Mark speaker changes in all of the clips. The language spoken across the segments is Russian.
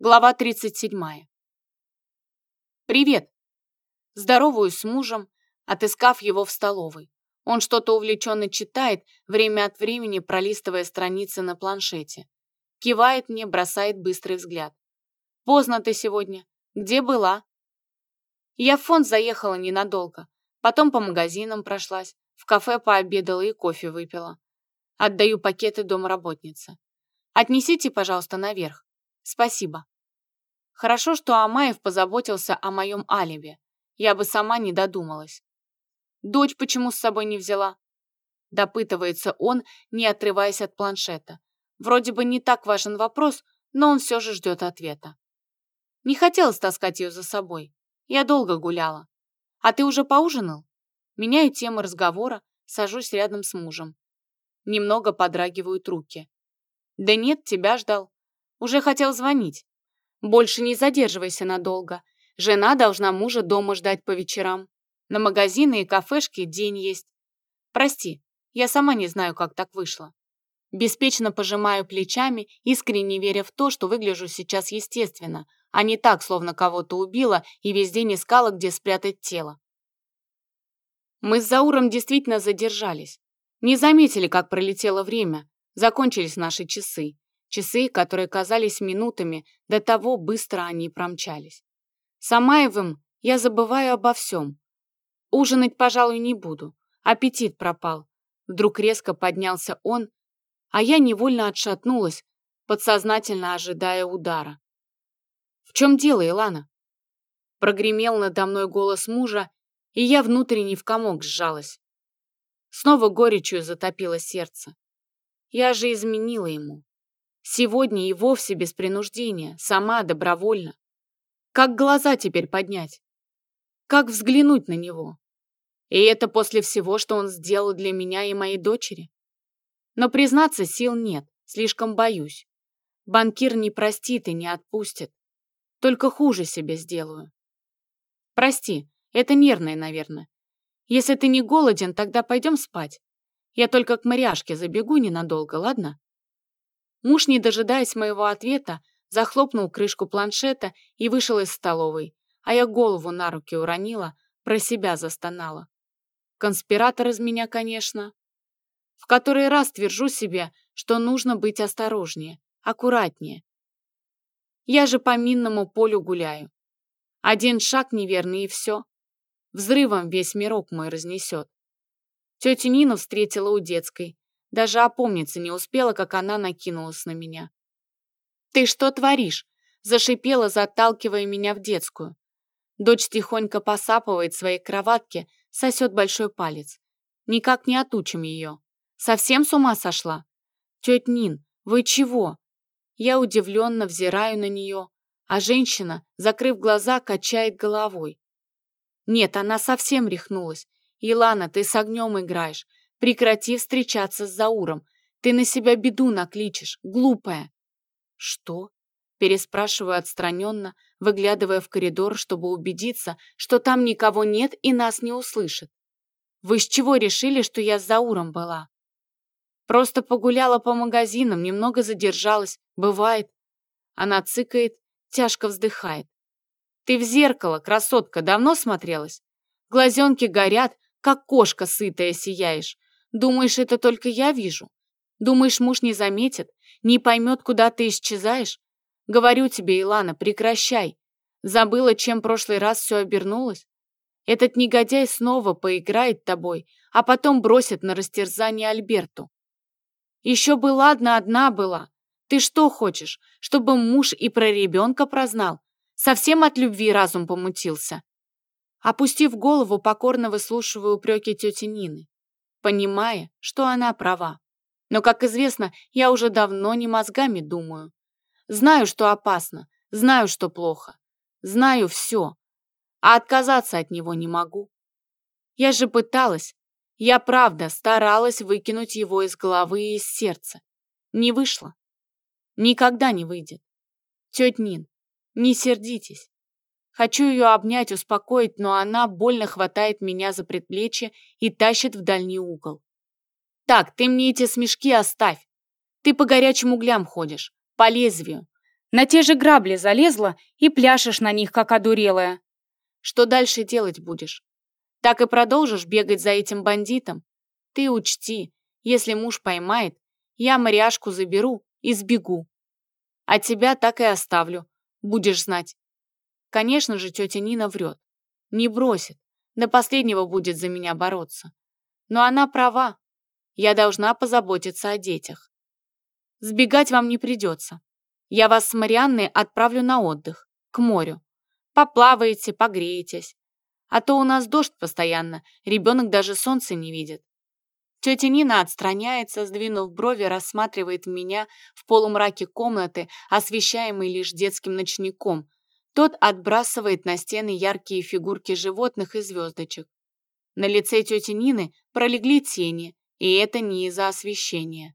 Speaker 1: Глава 37. «Привет!» Здороваюсь с мужем, отыскав его в столовой. Он что-то увлеченно читает, время от времени пролистывая страницы на планшете. Кивает мне, бросает быстрый взгляд. «Поздно ты сегодня. Где была?» Я в фонд заехала ненадолго. Потом по магазинам прошлась, в кафе пообедала и кофе выпила. Отдаю пакеты домработнице. «Отнесите, пожалуйста, наверх. Спасибо. Хорошо, что Амаев позаботился о моем алиби. Я бы сама не додумалась. Дочь почему с собой не взяла? Допытывается он, не отрываясь от планшета. Вроде бы не так важен вопрос, но он все же ждет ответа. Не хотелось таскать ее за собой. Я долго гуляла. А ты уже поужинал? Меняю тему разговора, сажусь рядом с мужем. Немного подрагивают руки. Да нет, тебя ждал. Уже хотел звонить. Больше не задерживайся надолго. Жена должна мужа дома ждать по вечерам. На магазины и кафешки день есть. Прости, я сама не знаю, как так вышло. Беспечно пожимаю плечами, искренне веря в то, что выгляжу сейчас естественно, а не так, словно кого-то убила и весь день искала, где спрятать тело. Мы с Зауром действительно задержались. Не заметили, как пролетело время. Закончились наши часы. Часы, которые казались минутами, до того быстро они промчались. С я забываю обо всем. Ужинать, пожалуй, не буду. Аппетит пропал. Вдруг резко поднялся он, а я невольно отшатнулась, подсознательно ожидая удара. «В чем дело, Илана?» Прогремел надо мной голос мужа, и я внутренне в комок сжалась. Снова горечью затопило сердце. Я же изменила ему. Сегодня и вовсе без принуждения, сама, добровольно. Как глаза теперь поднять? Как взглянуть на него? И это после всего, что он сделал для меня и моей дочери? Но признаться сил нет, слишком боюсь. Банкир не простит и не отпустит. Только хуже себе сделаю. Прости, это нервное, наверное. Если ты не голоден, тогда пойдем спать. Я только к Мариашке забегу ненадолго, ладно? Муж, не дожидаясь моего ответа, захлопнул крышку планшета и вышел из столовой, а я голову на руки уронила, про себя застонала. Конспиратор из меня, конечно. В который раз твержу себе, что нужно быть осторожнее, аккуратнее. Я же по минному полю гуляю. Один шаг неверный и все. Взрывом весь мирок мой разнесет. Тетю Нину встретила у детской. Даже опомниться не успела, как она накинулась на меня. «Ты что творишь?» – зашипела, заталкивая меня в детскую. Дочь тихонько посапывает в своей кроватке, сосет большой палец. Никак не отучим ее. Совсем с ума сошла? Тетя Нин, вы чего? Я удивленно взираю на нее, а женщина, закрыв глаза, качает головой. Нет, она совсем рехнулась. Илана, ты с огнем играешь. Прекрати встречаться с Зауром. Ты на себя беду накличешь, глупая. Что? Переспрашиваю отстраненно, выглядывая в коридор, чтобы убедиться, что там никого нет и нас не услышит. Вы с чего решили, что я с Зауром была? Просто погуляла по магазинам, немного задержалась. Бывает. Она цыкает, тяжко вздыхает. Ты в зеркало, красотка, давно смотрелась? Глазенки горят, как кошка сытая сияешь. Думаешь, это только я вижу? Думаешь, муж не заметит, не поймет, куда ты исчезаешь? Говорю тебе, Илана, прекращай. Забыла, чем прошлый раз все обернулось? Этот негодяй снова поиграет тобой, а потом бросит на растерзание Альберту. Еще бы ладно, одна была. Ты что хочешь, чтобы муж и про ребенка прознал? Совсем от любви разум помутился. Опустив голову, покорно выслушиваю упреки тети Нины понимая, что она права. Но, как известно, я уже давно не мозгами думаю. Знаю, что опасно, знаю, что плохо, знаю все, а отказаться от него не могу. Я же пыталась, я правда старалась выкинуть его из головы и из сердца. Не вышло. Никогда не выйдет. Тетя Нин, не сердитесь. Хочу ее обнять, успокоить, но она больно хватает меня за предплечье и тащит в дальний угол. «Так, ты мне эти смешки оставь. Ты по горячим углям ходишь, по лезвию.
Speaker 2: На те же грабли залезла и пляшешь на них, как одурелая.
Speaker 1: Что дальше делать будешь? Так и продолжишь бегать за этим бандитом? Ты учти, если муж поймает, я Мариашку заберу и сбегу. А тебя так и оставлю, будешь знать. Конечно же, тетя Нина врет. Не бросит, до последнего будет за меня бороться. Но она права. Я должна позаботиться о детях. Сбегать вам не придется. Я вас с Марианной отправлю на отдых, к морю. Поплаваете, погреетесь. А то у нас дождь постоянно, ребенок даже солнца не видит. Тетя Нина отстраняется, сдвинув брови, рассматривает меня в полумраке комнаты, освещаемой лишь детским ночником. Тот отбрасывает на стены яркие фигурки животных и звездочек. На лице тети Нины пролегли тени, и это не из-за освещения.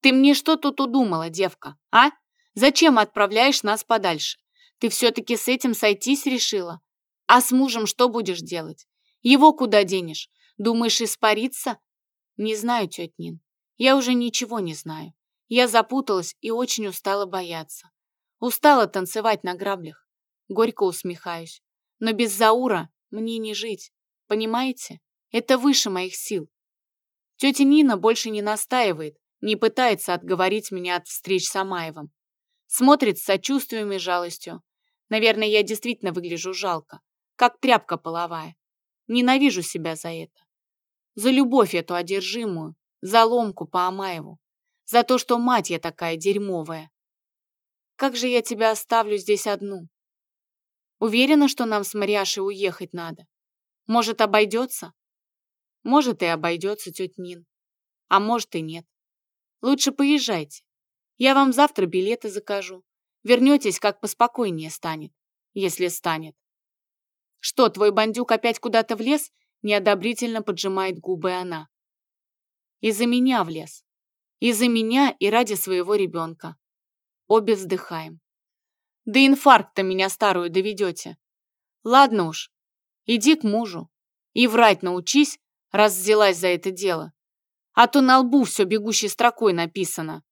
Speaker 1: «Ты мне что тут удумала, девка, а? Зачем отправляешь нас подальше? Ты все-таки с этим сойтись решила? А с мужем что будешь делать? Его куда денешь? Думаешь, испариться? Не знаю, тетя Нин. Я уже ничего не знаю. Я запуталась и очень устала бояться. Устала танцевать на граблях. Горько усмехаюсь. Но без Заура мне не жить. Понимаете? Это выше моих сил. Тетя Нина больше не настаивает, не пытается отговорить меня от встреч с Амаевым. Смотрит с сочувствием и жалостью. Наверное, я действительно выгляжу жалко, как тряпка половая. Ненавижу себя за это. За любовь эту одержимую, за ломку по Амаеву, за то, что мать я такая дерьмовая. Как же я тебя оставлю здесь одну? Уверена, что нам с Мариашей уехать надо. Может, обойдется? Может, и обойдется, тетя Нин. А может, и нет. Лучше поезжайте. Я вам завтра билеты закажу. Вернетесь, как поспокойнее станет, если станет. Что, твой бандюк опять куда-то влез? Неодобрительно поджимает губы она. Из-за меня влез. Из-за меня и ради своего ребенка. Обе вздыхаем. Да инфаркта меня старую доведете. Ладно уж, Иди к мужу. И врать научись, раз взялась за это дело. А то на лбу все бегущей строкой написано.